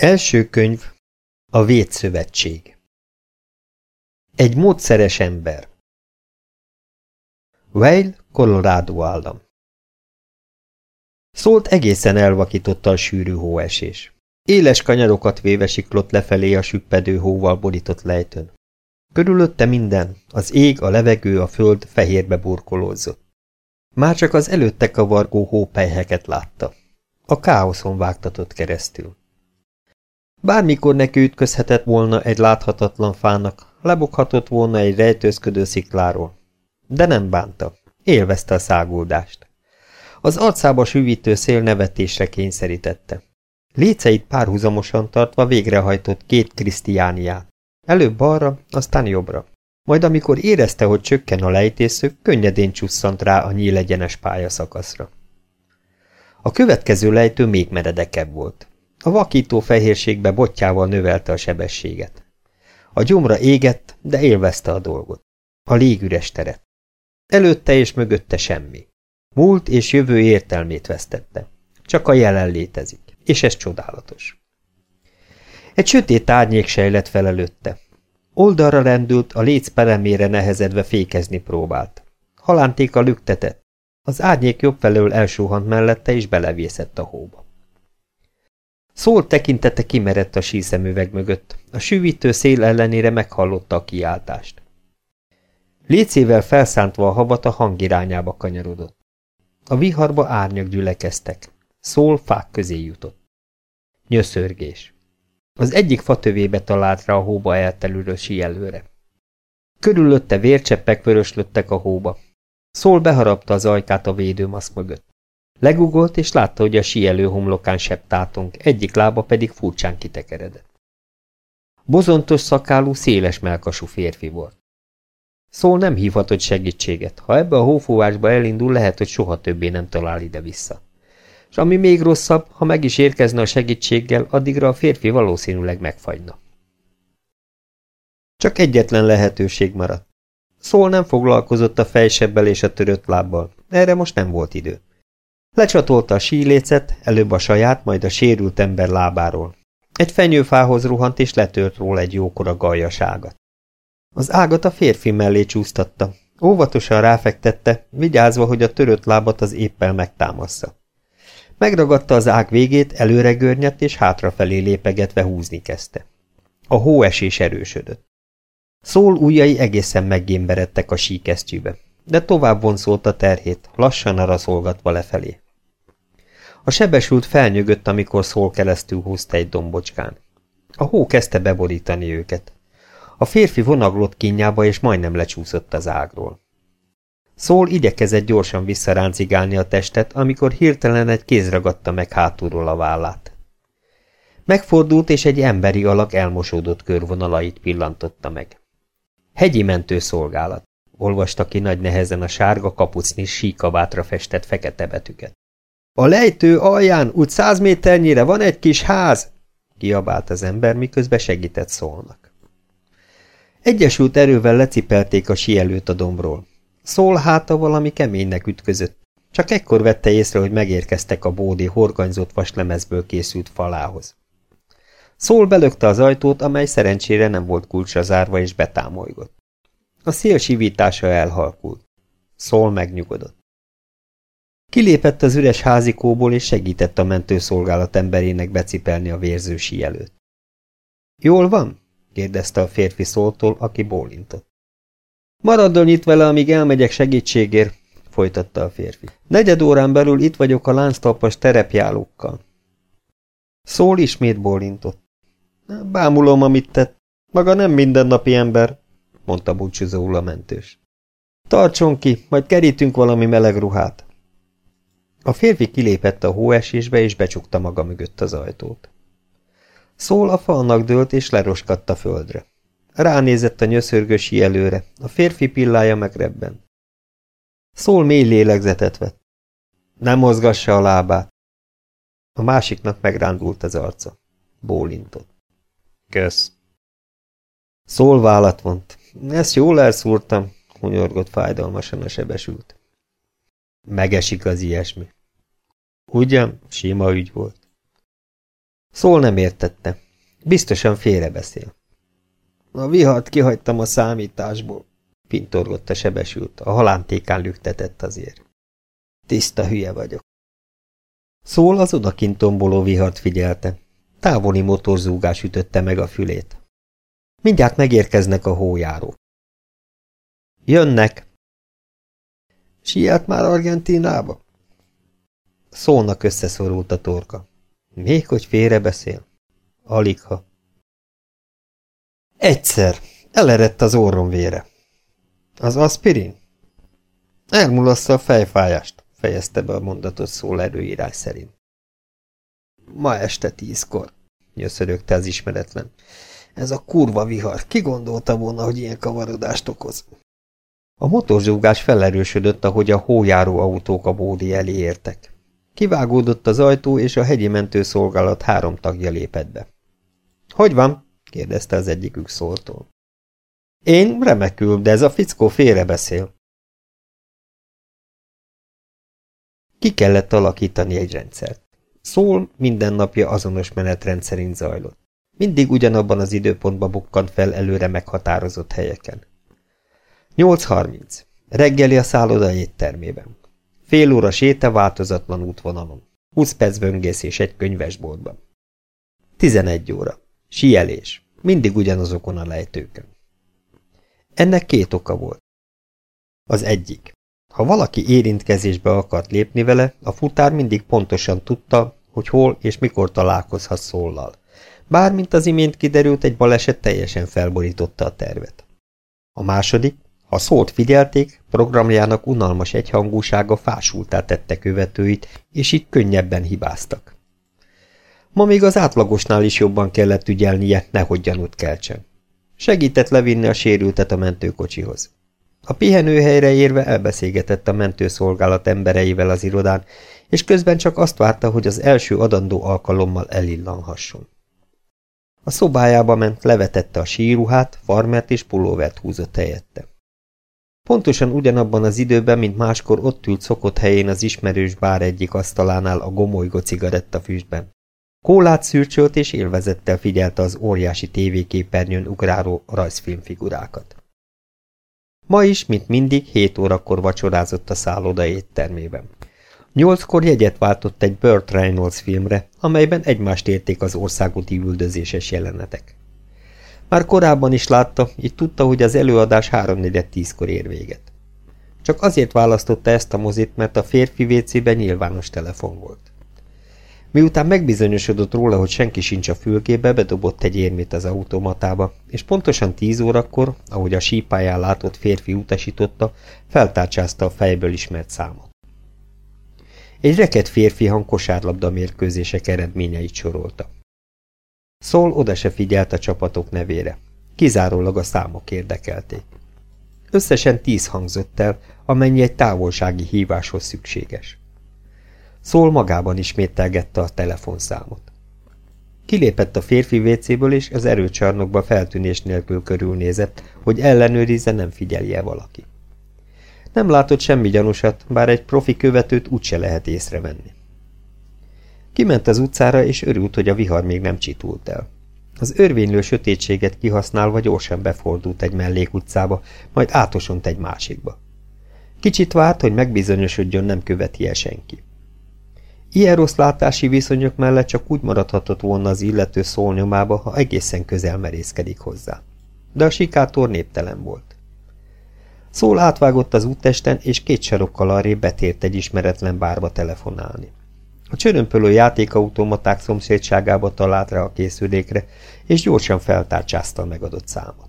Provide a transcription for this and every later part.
Első könyv A Védszövetség Egy módszeres ember Weil, Colorado állam Szólt egészen elvakította a sűrű hóesés. Éles kanyarokat véve siklott lefelé a süppedő hóval borított lejtőn. Körülötte minden, az ég, a levegő, a föld fehérbe burkolózott. Már csak az előtte kavargó hópelyheket látta. A káoszon vágtatott keresztül. Bármikor neki ütközhetett volna egy láthatatlan fának, leboghatott volna egy rejtőzködő szikláról. De nem bánta, élvezte a száguldást. Az arcába süvítő szél nevetésre kényszerítette. Léceit párhuzamosan tartva végrehajtott két krisztiániát. Előbb balra, aztán jobbra. Majd amikor érezte, hogy csökken a lejtésző, könnyedén csusszant rá a nyílegyenes pályaszakaszra. A következő lejtő még meredekebb volt. A vakító fehérségbe botjával növelte a sebességet. A gyomra égett, de élvezte a dolgot. A légüres teret. Előtte és mögötte semmi. Múlt és jövő értelmét vesztette. Csak a jelen létezik, és ez csodálatos. Egy sötét árnyék sejlett fel előtte. Oldalra rendült, a léc peremére nehezedve fékezni próbált. Halántéka lüktetett. Az árnyék jobb felől elsúhant mellette, és belevészett a hóba. Szól tekintete kimerett a síszemüveg mögött. A süvítő szél ellenére meghallotta a kiáltást. Lécével felszántva a havat a hang irányába kanyarodott. A viharba árnyak gyülekeztek. Szól fák közé jutott. Nyöszörgés. Az egyik fatövébe talált rá a hóba eltelülő síelőre. Körülötte vércseppek vöröslöttek a hóba. Szól beharapta az ajkát a védőmaszk mögött. Legugolt, és látta, hogy a síelő homlokán sepp tátunk, egyik lába pedig furcsán kitekeredett. Bozontos szakálú, széles melkasú férfi volt. Szól nem hívhatott segítséget. Ha ebbe a hófúvásba elindul, lehet, hogy soha többé nem talál ide-vissza. És ami még rosszabb, ha meg is érkezne a segítséggel, addigra a férfi valószínűleg megfagyna. Csak egyetlen lehetőség maradt. Szól nem foglalkozott a fejsebbel és a törött lábbal. Erre most nem volt idő. Lecsatolta a sílécet, előbb a saját, majd a sérült ember lábáról. Egy fenyőfához ruhant és letört róla egy jókora galjaságat. Az ágat a férfi mellé csúsztatta. Óvatosan ráfektette, vigyázva, hogy a törött lábat az éppel megtámassza. Megragadta az ág végét, előre görnyedt és hátrafelé lépegetve húzni kezdte. A hóesés erősödött. Szól ujjai egészen meggémberedtek a síkesztyűbe, de tovább vonszolt a terhét, lassan araszolgatva lefelé. A sebesült felnyögött, amikor szól keresztül húzta egy dombocskán. A hó kezdte beborítani őket. A férfi vonaglott kínjába, és majdnem lecsúszott az ágról. Szól igyekezett gyorsan visszaráncigálni a testet, amikor hirtelen egy kéz ragadta meg hátulról a vállát. Megfordult, és egy emberi alak elmosódott körvonalait pillantotta meg. Hegyi mentőszolgálat, olvasta ki nagy nehezen a sárga kapucni síkabátra festett fekete betűket. A lejtő alján, úgy száz méternyire van egy kis ház, kiabált az ember, miközben segített szólnak. Egyesült erővel lecipelték a sielőt a dombról. Szól háta valami keménynek ütközött. Csak ekkor vette észre, hogy megérkeztek a bódé horganyzott vaslemezből készült falához. Szól belökte az ajtót, amely szerencsére nem volt kulcsra zárva és betámolygott. A szél sivítása elhalkult. Szól megnyugodott. Kilépett az üres házikóból, és segített a mentőszolgálat emberének becipelni a vérző előtt. Jól van? kérdezte a férfi szóltól, aki bólintott. Maradjon itt vele, amíg elmegyek segítségért, folytatta a férfi. Negyed órán belül itt vagyok a lánctalpas terepjálókkal. Szól ismét bólintott. Bámulom, amit tett. Maga nem mindennapi ember, mondta búcsúzóul a mentős. Tartson ki, majd kerítünk valami meleg ruhát. A férfi kilépett a hóesésbe, és becsukta maga mögött az ajtót. Szól a falnak dőlt, és leroskadt a földre. Ránézett a nyöszörgösi előre, a férfi pillája megrebben. Szól mély lélegzetet vett. Nem mozgassa a lábát. A másiknak megrándult az arca. Bólintott. Kösz. Szól vállat vont. Ezt jól elszúrtam, hunyorgott fájdalmasan a sebesült. Megesik az ilyesmi. Ugyan, sima ügy volt. Szól nem értette. Biztosan félrebeszél. A vihart kihagytam a számításból, pintorgott a sebesült, a halántékán lüktetett azért. Tiszta hülye vagyok. Szól az odakint tomboló vihart figyelte. Távoli motorzúgás ütötte meg a fülét. Mindjárt megérkeznek a hójárók. Jönnek! Siet már Argentinába? Szólnak összeszorult a torka. Még hogy félrebeszél? Aligha. Egyszer. Elerett az orrom vére. Az aspirin? Elmulassza a fejfájást, fejezte be a mondatot szól erőírás szerint. Ma este tízkor, nyöszörögte az ismeretlen. Ez a kurva vihar, ki gondolta volna, hogy ilyen kavarodást okoz? A motorzsúgás felerősödött, ahogy a hójáró autók a bódi elé értek. Kivágódott az ajtó, és a hegyi mentőszolgálat három tagja lépett be. – Hogy van? – kérdezte az egyikük szóltól. – Én remekül, de ez a fickó félrebeszél. Ki kellett alakítani egy rendszert. Szól minden napja azonos menetrend szerint zajlott. Mindig ugyanabban az időpontban bukkant fel előre meghatározott helyeken. 8.30. Reggeli a szálloda éttermében. Fél óra séta változatlan útvonalon. 20 perc böngészés egy könyvesboltban. 11 óra. Sielés. Mindig ugyanazokon a lejtőkön. Ennek két oka volt. Az egyik. Ha valaki érintkezésbe akart lépni vele, a futár mindig pontosan tudta, hogy hol és mikor találkozhat szóllal. Bármint az imént kiderült, egy baleset teljesen felborította a tervet. A második, ha szót figyelték, programjának unalmas egyhangúsága fásultá tette követőit, és így könnyebben hibáztak. Ma még az átlagosnál is jobban kellett ügyelnie, nehogy gyanút keltsen. Segített levinni a sérültet a mentőkocsihoz. A pihenőhelyre érve elbeszélgetett a mentőszolgálat embereivel az irodán, és közben csak azt várta, hogy az első adandó alkalommal elillanhasson. A szobájába ment, levetette a síruhát, farmert és pulóvert húzott helyette. Pontosan ugyanabban az időben, mint máskor ott ült szokott helyén az ismerős bár egyik asztalánál a gomolygó cigarettafüstben. Kólát szürcsölt és élvezettel figyelte az óriási tévéképernyőn ugráló rajzfilmfigurákat. Ma is, mint mindig, hét órakor vacsorázott a szálloda éttermében. Nyolckor jegyet váltott egy Burt Reynolds filmre, amelyben egymást érték az országúti üldözéses jelenetek. Már korábban is látta, így tudta, hogy az előadás 3-4-10-kor ér véget. Csak azért választotta ezt a mozit, mert a férfi vécében nyilvános telefon volt. Miután megbizonyosodott róla, hogy senki sincs a fülkébe, bedobott egy érmét az automatába, és pontosan tíz órakor, ahogy a sípáján látott férfi utasította, feltárcsázta a fejből ismert számot. Egy reket férfi hang kosárlabda mérkőzések eredményeit sorolta. Szól oda se figyelt a csapatok nevére. Kizárólag a számok érdekelték. Összesen tíz hangzott el, amennyi egy távolsági híváshoz szükséges. Szól magában ismételgette a telefonszámot. Kilépett a férfi vécéből, és az erőcsarnokba feltűnés nélkül körülnézett, hogy ellenőrizze, nem figyelje valaki. Nem látott semmi gyanúsat, bár egy profi követőt úgyse lehet észrevenni. Kiment az utcára, és örült, hogy a vihar még nem csitult el. Az örvénylő sötétséget kihasználva gyorsan befordult egy mellékutcába, majd átosont egy másikba. Kicsit várt, hogy megbizonyosodjon, nem követi el senki. Ilyen rossz látási viszonyok mellett csak úgy maradhatott volna az illető szólnyomába, ha egészen közel merészkedik hozzá. De a sikátor néptelen volt. Szól átvágott az úttesten, és két sarokkal arrébb betért egy ismeretlen bárba telefonálni. A csörömpölő játékautomaták szomszédságába talált rá a készülékre, és gyorsan feltárcsázta a megadott számot.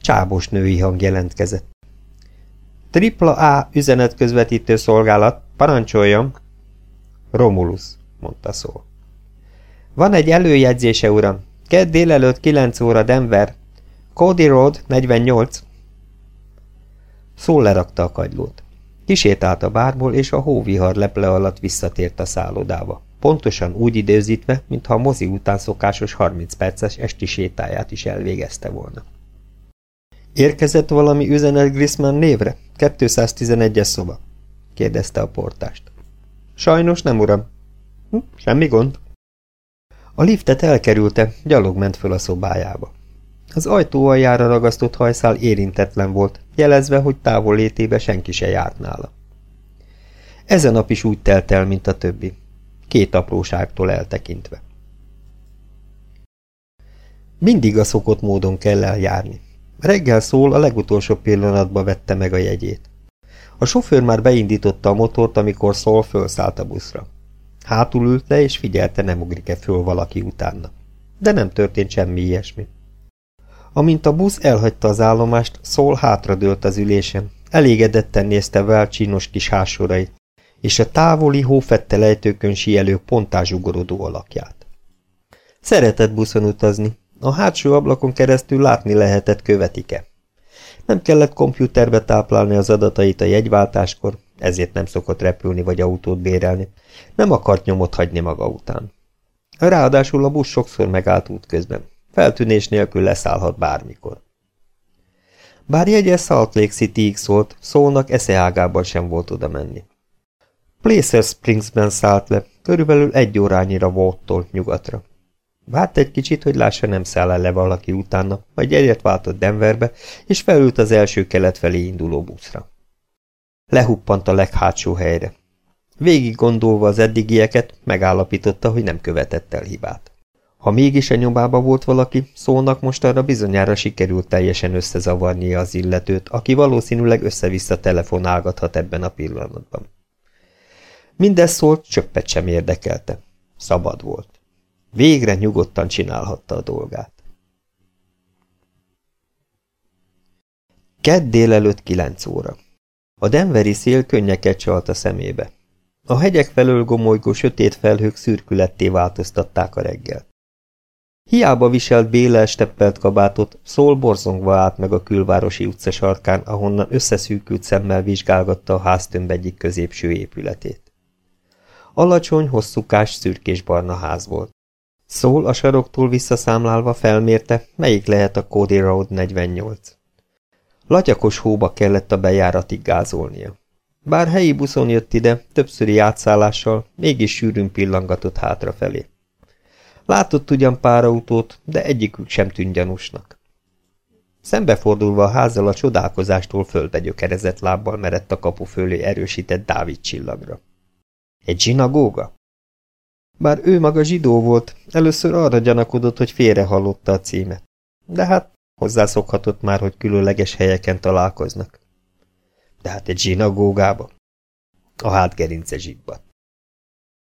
Csábos női hang jelentkezett. Tripla A üzenetközvetítő szolgálat, parancsoljam! Romulus, mondta szó. Van egy előjegyzése, uram. Kedd délelőtt 9 óra Denver. Cody Road 48. Szól lerakta a kagylót. Kisétált a bárból, és a hóvihar leple alatt visszatért a szállodába. Pontosan úgy időzítve, mintha a mozi után szokásos 30 perces esti sétáját is elvégezte volna. Érkezett valami üzenet Grisman névre? 211-es szoba? kérdezte a portást. Sajnos nem, uram. Hm, semmi gond. A liftet elkerülte, gyalog ment föl a szobájába. Az ajtó aljára ragasztott hajszál érintetlen volt, jelezve, hogy távol létébe senki se járt nála. Ezen nap is úgy telt el, mint a többi, két apróságtól eltekintve. Mindig a szokott módon kell eljárni. Reggel szól, a legutolsó pillanatban vette meg a jegyét. A sofőr már beindította a motort, amikor szól fölszállt a buszra. Hátul ült le, és figyelte, nem ugrik-e föl valaki utána. De nem történt semmi ilyesmi. Amint a busz elhagyta az állomást, szól hátradőlt az ülésen, elégedetten nézte vel csinos kis hásorait, és a távoli hófette lejtőkön sielő pontázsugorodó alakját. Szeretett buszon utazni, a hátsó ablakon keresztül látni lehetett követike. Nem kellett kompjúterbe táplálni az adatait a jegyváltáskor, ezért nem szokott repülni vagy autót bérelni, nem akart nyomot hagyni maga után. Ráadásul a busz sokszor megállt útközben. Feltűnés nélkül leszállhat bármikor. Bár jegye Salt Lake City-ig szólt, szólnak eszeágában sem volt oda menni. Placer Springsben szállt le, körülbelül egy órányira volttól nyugatra. Várt egy kicsit, hogy lássa nem száll le valaki utána, majd egyet váltott Denverbe, és felült az első kelet felé induló buszra. Lehuppant a leghátsó helyre. Végig gondolva az eddigieket, megállapította, hogy nem követett el hibát. Ha mégis a nyomába volt valaki, szólnak most arra bizonyára sikerült teljesen összezavarnia az illetőt, aki valószínűleg össze-vissza telefonálgathat ebben a pillanatban. Mindez szólt, csöppet sem érdekelte. Szabad volt. Végre nyugodtan csinálhatta a dolgát. Kedd délelőtt kilenc óra. A denveri szél könnyeket csalt a szemébe. A hegyek felől gomolygó sötét felhők szürkületté változtatták a reggelt. Hiába viselt Béle steppelt kabátot, szól borzongva állt meg a külvárosi utca sarkán, ahonnan összeszűkült szemmel vizsgálgatta a háztömb egyik középső épületét. Alacsony, hosszúkás, szürkés-barna ház volt. Szól a saroktól visszaszámlálva felmérte, melyik lehet a Cody Road 48. Latyakos hóba kellett a bejáratig gázolnia. Bár helyi buszon jött ide, többszöri átszállással, mégis sűrűn pillangatott hátrafelé. Látott ugyan pár autót, de egyikük sem tűnt gyanúsnak. Szembefordulva a házzal a csodálkozástól gyökerezett lábbal merett a kapu fölé erősített Dávid csillagra. Egy zsinagóga? Bár ő maga zsidó volt, először arra gyanakodott, hogy félrehallotta a címet. De hát hozzászokhatott már, hogy különleges helyeken találkoznak. De hát egy zsinagógába? A hátgerince zsibbat.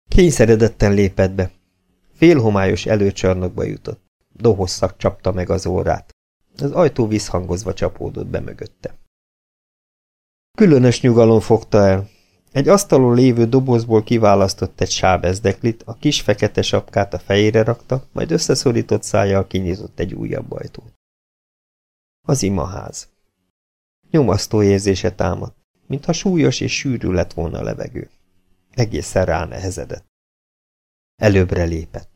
Kényszeredetten lépett be, Félhomályos előcsarnokba jutott. Dohosszak csapta meg az órát. Az ajtó visszhangozva csapódott be mögötte. Különös nyugalom fogta el. Egy asztalon lévő dobozból kiválasztott egy sábezdeklit, a kis fekete sapkát a fejére rakta, majd összeszorított szájjal kinyitott egy újabb ajtót. Az imaház. Nyomasztó érzése támadt, mintha súlyos és sűrű lett volna a levegő. Egészen ránehezedett. Előbbre lépett.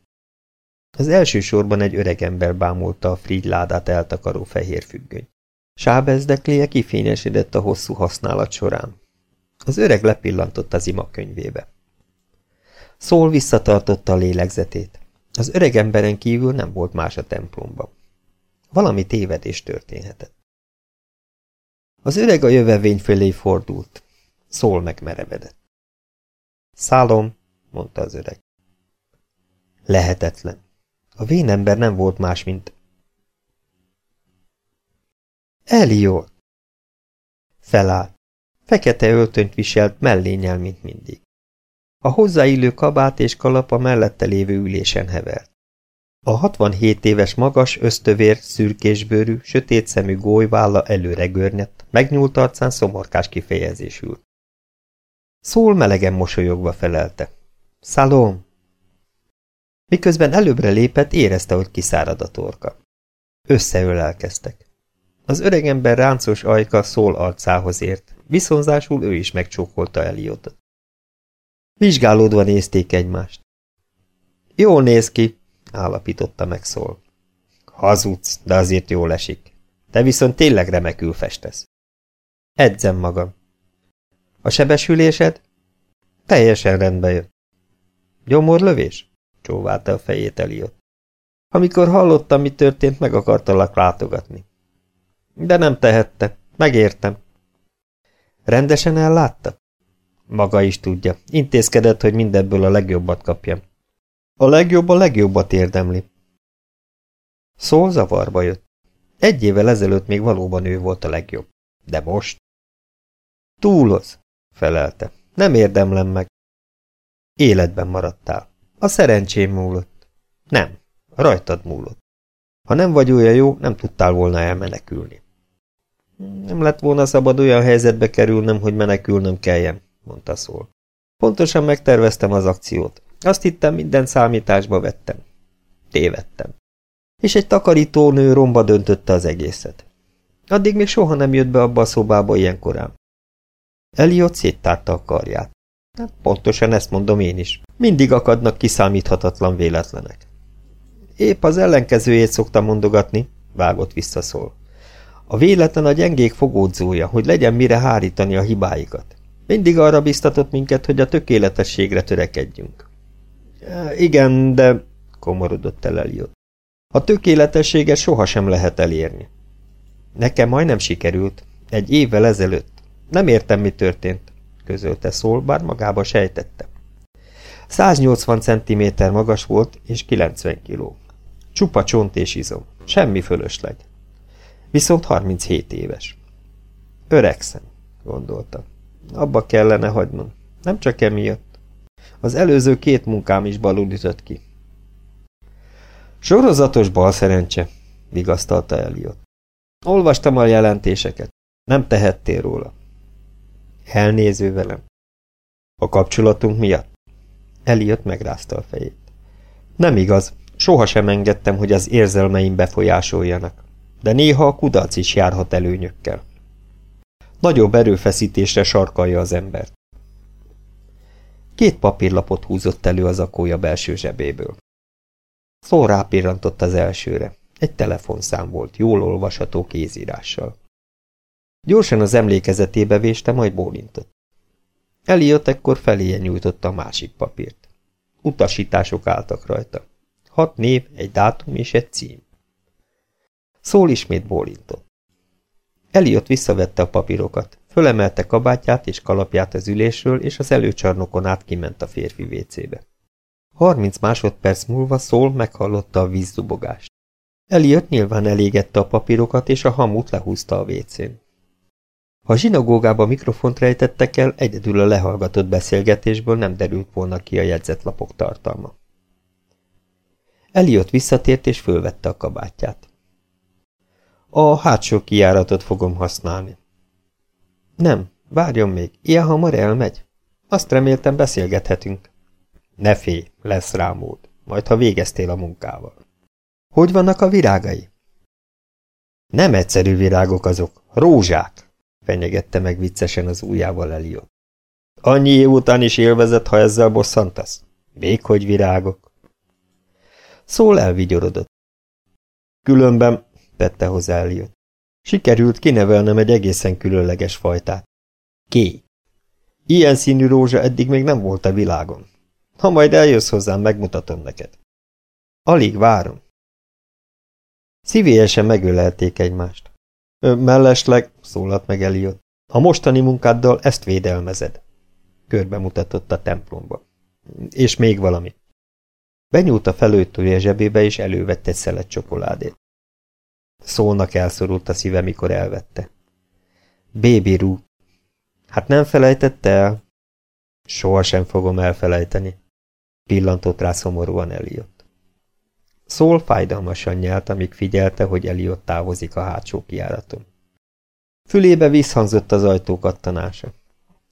Az első sorban egy öreg ember bámulta a frigy ládát eltakaró fehér függöny. Sábezdekléje kifényesedett a hosszú használat során. Az öreg lepillantott az ima könyvébe. Szól visszatartotta a lélegzetét. Az öreg emberen kívül nem volt más a templomban. Valami tévedés történhetett. Az öreg a jövevény felé fordult. Szól megmerevedett. Szálom, mondta az öreg. Lehetetlen. A vénember nem volt más, mint... Eliot! Felállt. Fekete öltönyt viselt, mellényel, mint mindig. A hozzáillő kabát és kalap a mellette lévő ülésen hevert. A 67 éves magas, ösztövér, szürkésbőrű, sötét szemű gólyválla előre görnyedt, megnyúlt arcán szomorkás kifejezésül. Szól melegen mosolyogva felelte. Szalom! Miközben előbbre lépett, érezte, hogy kiszárad a torka. Összeölelkeztek. Az öregember ráncos ajka szól arcához ért, viszonzásul ő is megcsókolta Eliotot. Vizsgálódva nézték egymást. Jól néz ki, állapította meg szól. Hazudsz, de azért jól esik. Te viszont tényleg remekül festesz. Edzem magam. A sebesülésed? Teljesen rendbe jött. Gyomorlövés? Csóválta a fejét Eliott. Amikor hallottam, mi történt, meg akartalak látogatni. De nem tehette. Megértem. Rendesen ellátta? Maga is tudja. Intézkedett, hogy mindebből a legjobbat kapjam. A legjobb a legjobbat érdemli. Szól zavarba jött. Egy évvel ezelőtt még valóban ő volt a legjobb. De most? Túloz, felelte. Nem érdemlem meg. Életben maradtál. A szerencsém múlott. Nem, rajtad múlott. Ha nem vagy olyan jó, nem tudtál volna elmenekülni. Nem lett volna szabad olyan helyzetbe kerülnem, hogy menekülnöm kelljen, mondta szól. Pontosan megterveztem az akciót. Azt hittem, minden számításba vettem. Tévedtem. És egy takarítónő romba döntötte az egészet. Addig még soha nem jött be abba a szobába ilyen korán. Eliott széttárta a karját. Pontosan ezt mondom én is. Mindig akadnak kiszámíthatatlan véletlenek. Épp az ellenkezőjét szoktam mondogatni, vágott visszaszól. A véletlen a gyengék fogódzója, hogy legyen mire hárítani a hibáikat. Mindig arra biztatott minket, hogy a tökéletességre törekedjünk. Igen, de komorodott el Eliott. A tökéletességet sohasem lehet elérni. Nekem majdnem sikerült. Egy évvel ezelőtt. Nem értem, mi történt, közölte szól, bár magába sejtette. 180 cm magas volt, és 90 kg. Csupa csont és izom. Semmi fölösleg. Viszont 37 éves. Öregszem, gondolta. Abba kellene hagynom. Nem csak emiatt. Az előző két munkám is balul ütött ki. Sorozatos balszerencse, vigasztalta Eliott. Olvastam a jelentéseket. Nem tehettél róla. Elnéző velem. A kapcsolatunk miatt? Eliott megrázta a fejét. Nem igaz. Sohasem engedtem, hogy az érzelmeim befolyásoljanak. De néha a kudarc is járhat előnyökkel. Nagyobb erőfeszítésre sarkalja az embert. Két papírlapot húzott elő az akója belső zsebéből. Szó rápillantott az elsőre. Egy telefonszám volt, jól olvasható kézírással. Gyorsan az emlékezetébe véste, majd bólintott. Eliott ekkor feléje nyújtotta a másik papírt. Utasítások álltak rajta. Hat név, egy dátum és egy cím. Szól ismét bólintott. Eliott visszavette a papírokat, fölemelte kabátját és kalapját az ülésről, és az előcsarnokon át kiment a férfi vécébe. Harminc másodperc múlva Szól meghallotta a vízzubogást. Eliott nyilván elégette a papírokat, és a hamut lehúzta a vécén. Ha a zsinagógába mikrofont rejtettek el, egyedül a lehallgatott beszélgetésből nem derült volna ki a jegyzetlapok tartalma. Eliott visszatért és fölvette a kabátját. A hátsó kijáratot fogom használni. Nem, várjon még, ilyen hamar elmegy. Azt reméltem beszélgethetünk. Ne félj, lesz rá mód, majd ha végeztél a munkával. Hogy vannak a virágai? Nem egyszerű virágok azok, rózsák, fenyegette meg viccesen az ujjával Eliott. Annyi év után is élvezett, ha ezzel bosszantasz? Még hogy virágok. Szól elvigyorodott. Különben, tette hozzá Eliott. Sikerült kinevelnem egy egészen különleges fajtát. Ké. Ilyen színű rózsa eddig még nem volt a világon. Ha majd eljössz hozzám, megmutatom neked. Alig várom. Szívélyesen megölelték egymást. Mellesleg, szólalt meg Eliott, a mostani munkáddal ezt védelmezed. Körbe mutatott a templomba. És még valami. Benyúlt a felőttője zsebébe, és elővette egy szelet csokoládét. Szólnak elszorult a szíve, mikor elvette. Baby Rú. Hát nem felejtette el? Soha sem fogom elfelejteni. Pillantott rá szomorúan Eliott. Szól fájdalmasan nyelt, amíg figyelte, hogy Eliott távozik a hátsó kiáraton. Fülébe visszhangzott az ajtó kattanása.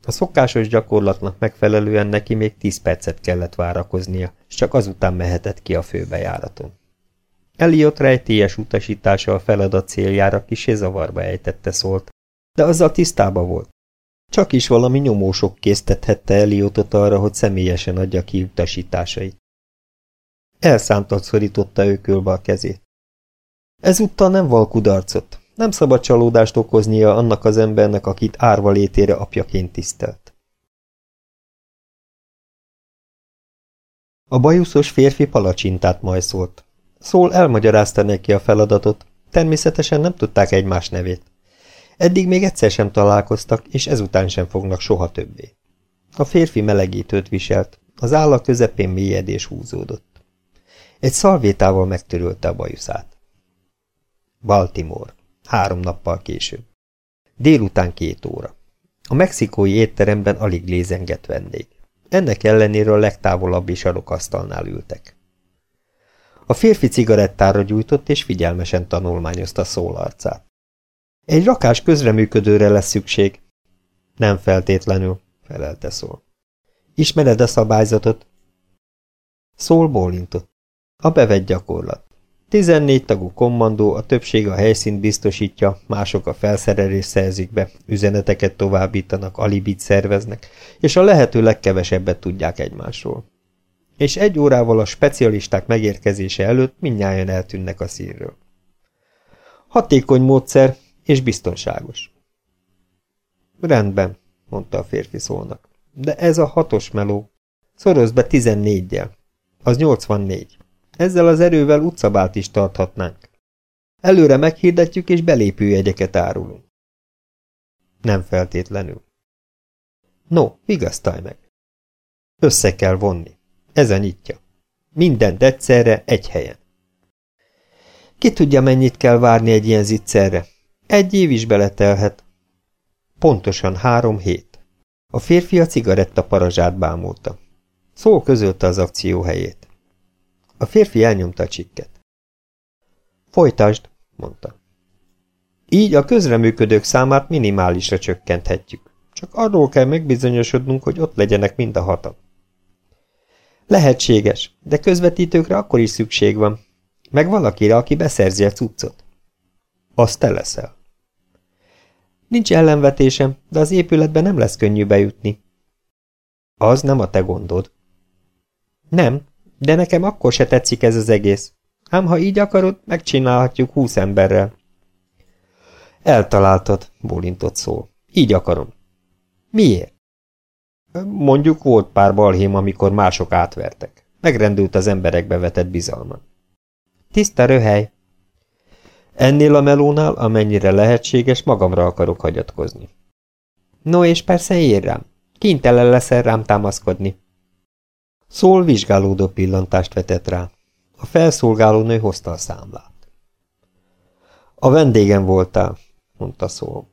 A szokásos gyakorlatnak megfelelően neki még tíz percet kellett várakoznia, és csak azután mehetett ki a főbejáraton. Eliott rejtélyes utasítása a feladat céljára kisé zavarba ejtette szólt, de azzal tisztába volt. Csak is valami nyomósok késztethette Eliottot arra, hogy személyesen adja ki utasításait. Elszántat szorította ő körbe a kezét. Ezúttal nem val kudarcot, nem szabad csalódást okoznia annak az embernek, akit árva létére apjaként tisztelt. A bajuszos férfi palacsintát majszolt. Szól elmagyarázta neki a feladatot, természetesen nem tudták egymás nevét. Eddig még egyszer sem találkoztak, és ezután sem fognak soha többé. A férfi melegítőt viselt, az álla közepén mélyedés húzódott. Egy szalvétával megtörölte a bajuszát. Baltimore. Három nappal később. Délután két óra. A mexikói étteremben alig lézengett vendég. Ennek ellenére a legtávolabbi sarokasztalnál ültek. A férfi cigarettára gyújtott, és figyelmesen tanulmányozta szólarcát. Egy rakás közreműködőre lesz szükség. Nem feltétlenül, felelte szól. Ismered a szabályzatot? Szól bólintott. A bevett gyakorlat. 14 tagú kommandó, a többség a helyszínt biztosítja, mások a felszerelés szerzik be, üzeneteket továbbítanak, alibit szerveznek, és a lehető legkevesebbet tudják egymásról. És egy órával a specialisták megérkezése előtt mindnyájan eltűnnek a színről. Hatékony módszer, és biztonságos. Rendben, mondta a férfi szólnak. De ez a hatos meló. Szorozd be tizennégyel. Az nyolcvannégy. Ezzel az erővel utcabált is tarthatnánk. Előre meghirdetjük, és belépőjegyeket árulunk. Nem feltétlenül. No, vigasztalj meg. Össze kell vonni. Ez a nyitja. Mindent egyszerre, egy helyen. Ki tudja, mennyit kell várni egy ilyen zicserre? Egy év is beletelhet. Pontosan három hét. A férfi a cigaretta parazsát bámulta. Szó közölte az akció helyét. A férfi elnyomta a csikket. Folytasd, mondta. Így a közreműködők számát minimálisra csökkenthetjük. Csak arról kell megbizonyosodnunk, hogy ott legyenek mind a hatan. Lehetséges, de közvetítőkre akkor is szükség van. Meg valakire, aki beszerzi a cuccot. Azt te leszel. Nincs ellenvetésem, de az épületbe nem lesz könnyű bejutni. Az nem a te gondod. Nem, de nekem akkor se tetszik ez az egész. Ám ha így akarod, megcsinálhatjuk húsz emberrel. Eltaláltad, bólintott szól. Így akarom. Miért? Mondjuk volt pár balhém, amikor mások átvertek. Megrendült az emberekbe vetett bizalma. Tiszta röhely, Ennél a melónál, amennyire lehetséges, magamra akarok hagyatkozni. No, és persze ér rám. Kénytelen leszel rám támaszkodni. Szól vizsgálódó pillantást vetett rá. A felszolgáló nő hozta a számlát. A vendégem voltál, mondta Szól.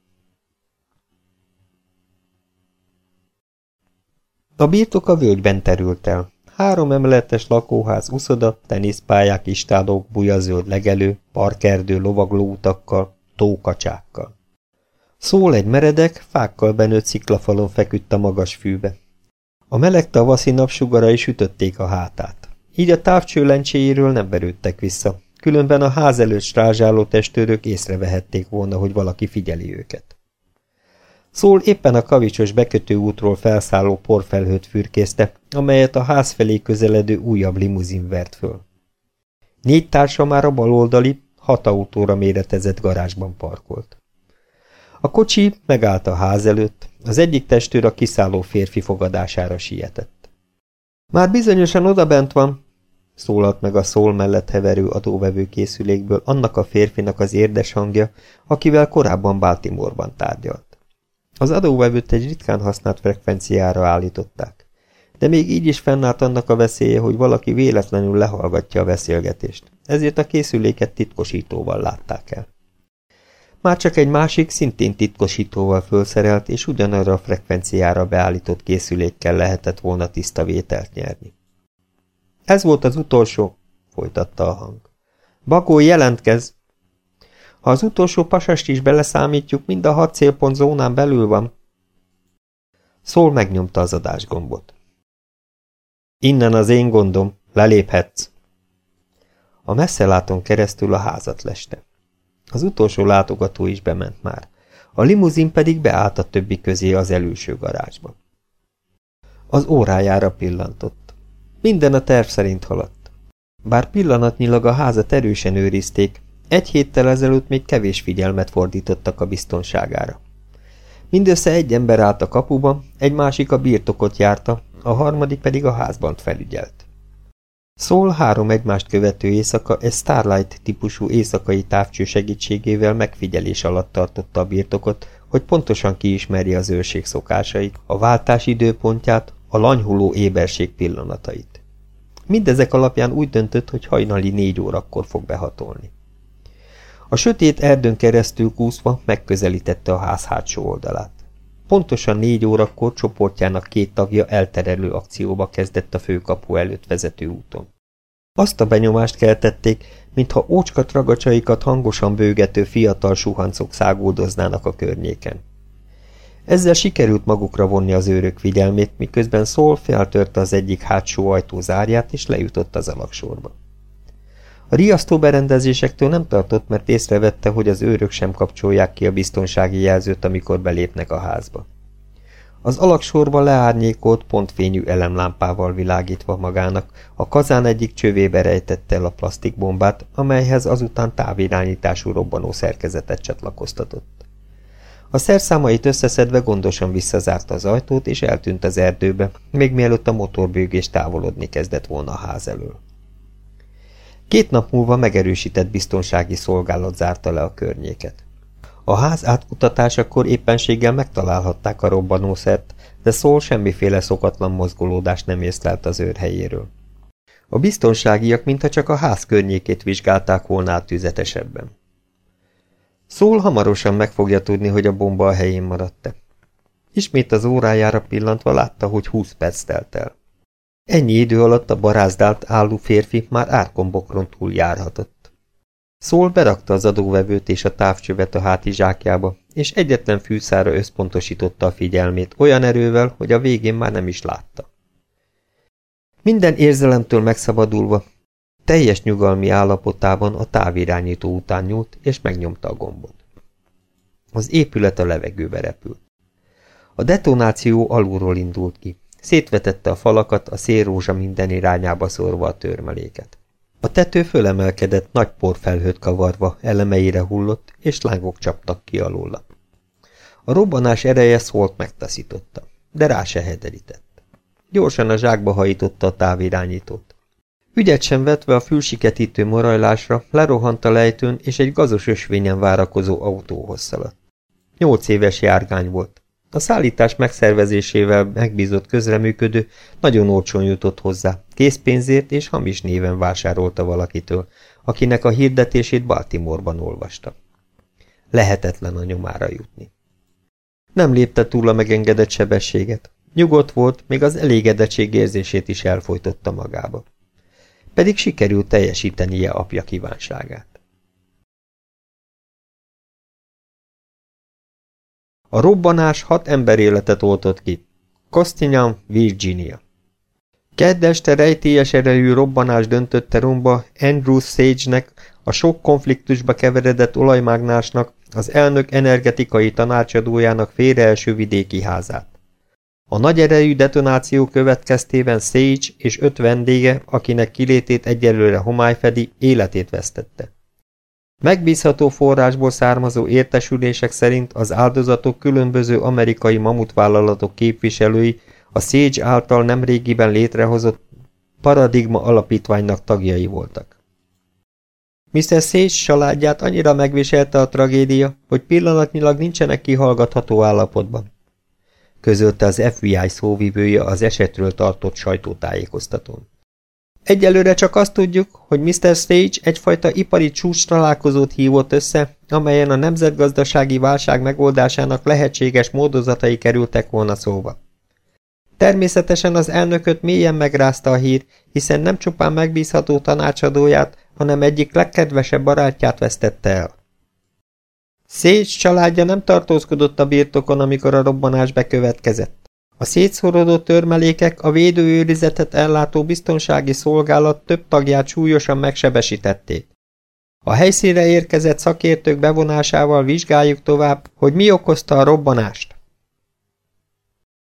A birtok a völgyben terült el. Három emeletes lakóház, uszoda, teniszpályák, istálók, bujazöld legelő, parkerdő lovaglóutakkal, tókacsákkal. Szól egy meredek, fákkal benőtt sziklafalon feküdt a magas fűbe. A meleg tavaszi napsugarai sütötték a hátát. Így a távcső lencséjéről nem verődtek vissza, különben a ház előtt strázsáló testőrök észrevehették volna, hogy valaki figyeli őket. Szól éppen a kavicsos bekötő útról felszálló porfelhőt fürkészte, amelyet a ház felé közeledő újabb limuzin vert föl. Négy társa már a baloldali, hat autóra méretezett garázsban parkolt. A kocsi megállt a ház előtt, az egyik testőr a kiszálló férfi fogadására sietett. Már bizonyosan odabent van, szólalt meg a szól mellett heverő adóvevő készülékből annak a férfinak az érdes hangja, akivel korábban Baltimoreban tárgyalt. Az adóvevőt egy ritkán használt frekvenciára állították, de még így is fennállt annak a veszélye, hogy valaki véletlenül lehallgatja a beszélgetést, ezért a készüléket titkosítóval látták el. Már csak egy másik, szintén titkosítóval felszerelt és ugyanarra a frekvenciára beállított készülékkel lehetett volna tiszta vételt nyerni. Ez volt az utolsó, folytatta a hang. Bagó, jelentkez! Ha az utolsó pasast is beleszámítjuk, mind a hat célpont zónán belül van. Szól megnyomta az adásgombot. Innen az én gondom, leléphetsz. A messzeláton keresztül a házat leste. Az utolsó látogató is bement már. A limuzin pedig beállt a többi közé az előső garázsba. Az órájára pillantott. Minden a terv szerint haladt. Bár pillanatnyilag a házat erősen őrizték, egy héttel ezelőtt még kevés figyelmet fordítottak a biztonságára. Mindössze egy ember állt a kapuban, egy másik a birtokot járta, a harmadik pedig a házban felügyelt. Szól három egymást követő éjszaka egy Starlight típusú éjszakai távcső segítségével megfigyelés alatt tartotta a birtokot, hogy pontosan kiismerje az őrség szokásait, a váltás időpontját, a lanyhuló éberség pillanatait. Mindezek alapján úgy döntött, hogy hajnali négy órakor fog behatolni. A sötét erdőn keresztül kúszva megközelítette a ház hátsó oldalát. Pontosan négy órakor csoportjának két tagja elterelő akcióba kezdett a főkapu előtt vezető úton. Azt a benyomást keltették, mintha ócska tragacsaikat hangosan bőgető fiatal suhancok száguldoznának a környéken. Ezzel sikerült magukra vonni az őrök figyelmét, miközben Szól feltörte az egyik hátsó ajtó zárját, és lejutott az alaksorba. A riasztó berendezésektől nem tartott, mert észrevette, hogy az őrök sem kapcsolják ki a biztonsági jelzőt, amikor belépnek a házba. Az alaksorba leárnyékolt, pontfényű elemlámpával világítva magának, a kazán egyik csövébe rejtette el a plastikbombát, amelyhez azután távirányítású robbanó szerkezetet csatlakoztatott. A szerszámait összeszedve gondosan visszazárta az ajtót, és eltűnt az erdőbe, még mielőtt a motorbőgés távolodni kezdett volna a ház elől. Két nap múlva megerősített biztonsági szolgálat zárta le a környéket. A ház átkutatásakor éppenséggel megtalálhatták a robbanószert, de szól semmiféle szokatlan mozgolódást nem észlelt az őr helyéről. A biztonságiak mintha csak a ház környékét vizsgálták volna tüzetesebben. Szól hamarosan meg fogja tudni, hogy a bomba a helyén maradt-e. Ismét az órájára pillantva látta, hogy húsz perc telt el. Ennyi idő alatt a barázdált álló férfi már árkombokron túl járhatott. Szól berakta az adóvevőt és a távcsövet a hátizsákjába, és egyetlen fűszára összpontosította a figyelmét olyan erővel, hogy a végén már nem is látta. Minden érzelemtől megszabadulva, teljes nyugalmi állapotában a távirányító után nyúlt, és megnyomta a gombot. Az épület a levegőbe repült. A detonáció alulról indult ki. Szétvetette a falakat, a szélrózsa minden irányába szórva a törmeléket. A tető fölemelkedett, nagy porfelhőt kavarva, elemeire hullott, és lángok csaptak ki alóla. A robbanás ereje szólt megtaszította, de rá se hederített. Gyorsan a zsákba hajította a távirányítót. Ügyet sem vetve a fülsiketítő morajlásra, lerohant a lejtőn, és egy gazos ösvényen várakozó autóhoz szaladt. Nyolc éves járgány volt. A szállítás megszervezésével megbízott közreműködő nagyon olcsón jutott hozzá, készpénzért és hamis néven vásárolta valakitől, akinek a hirdetését Baltimoreban olvasta. Lehetetlen a nyomára jutni. Nem lépte túl a megengedett sebességet. Nyugodt volt, még az elégedettség érzését is elfolytotta magába. Pedig sikerült teljesítenie apja kívánságát. A robbanás hat ember életet oltott ki. Costingham, Virginia. Kedd este rejtélyes erejű robbanás döntötte romba Andrew Sage-nek, a sok konfliktusba keveredett olajmágnásnak, az elnök energetikai tanácsadójának félreelső vidéki házát. A nagy erejű detonáció következtében Sage és öt vendége, akinek kilétét egyelőre homály fedi, életét vesztette. Megbízható forrásból származó értesülések szerint az áldozatok különböző amerikai mamutvállalatok képviselői a Sage által nemrégiben létrehozott Paradigma alapítványnak tagjai voltak. Mr. Sage családját annyira megviselte a tragédia, hogy pillanatnyilag nincsenek kihallgatható állapotban. Közölte az FBI szóvivője az esetről tartott sajtótájékoztatón. Egyelőre csak azt tudjuk, hogy Mr. Stage egyfajta ipari csúcs találkozót hívott össze, amelyen a nemzetgazdasági válság megoldásának lehetséges módozatai kerültek volna szóba. Természetesen az elnököt mélyen megrázta a hír, hiszen nem csupán megbízható tanácsadóját, hanem egyik legkedvesebb barátját vesztette el. Szécs családja nem tartózkodott a birtokon, amikor a robbanás bekövetkezett. A szétszorodó törmelékek a védőőrizetet ellátó biztonsági szolgálat több tagját súlyosan megsebesítették. A helyszínre érkezett szakértők bevonásával vizsgáljuk tovább, hogy mi okozta a robbanást.